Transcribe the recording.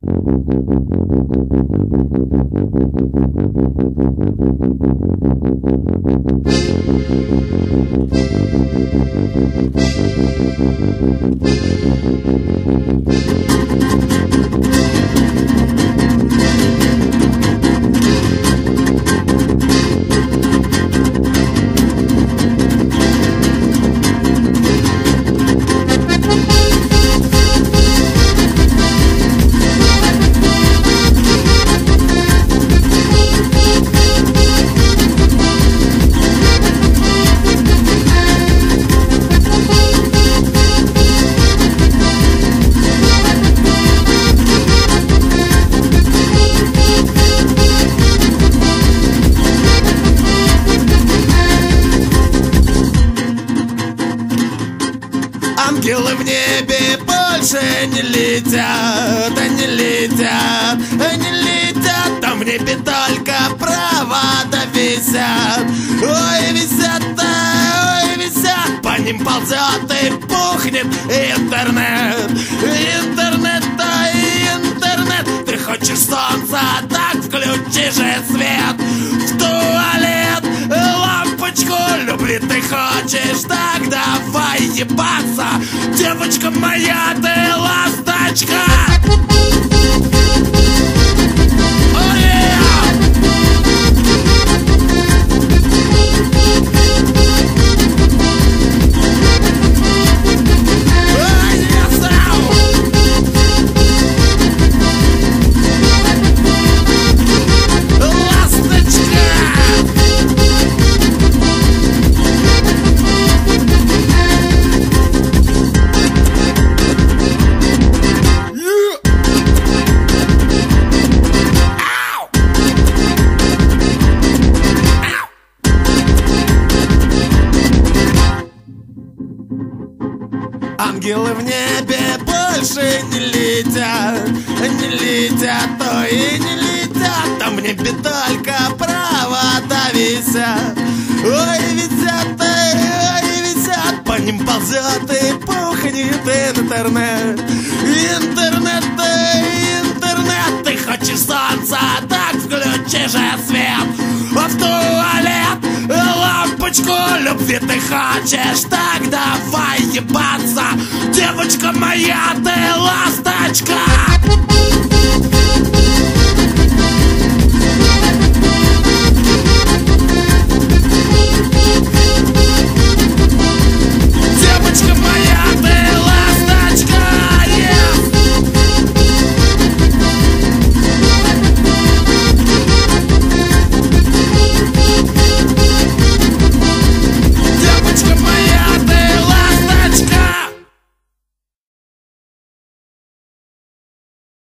Thank you. Ангелы в небе больше не летят, не летят, не летят. Там в небе только провода висят. Ой, висят, ой, висят. По ним ползет и пухнет интернет. Интернет, да интернет. Ты хочешь солнца, так включи же свет. В туалет лампочку любит ты хочешь, так давай ебаться Девочка моя, ты ласточка Ангелы в небе больше не летят, не летят, то и не летят. Там в небе только провода висят. Ой, висят, ой, висят, по ним ползет и пухнет интернет. Интернет, интернет, ты хочешь солнца, так включи же свет. Любви ты хочешь, так давай ебаться. Девочка моя, ты ласточка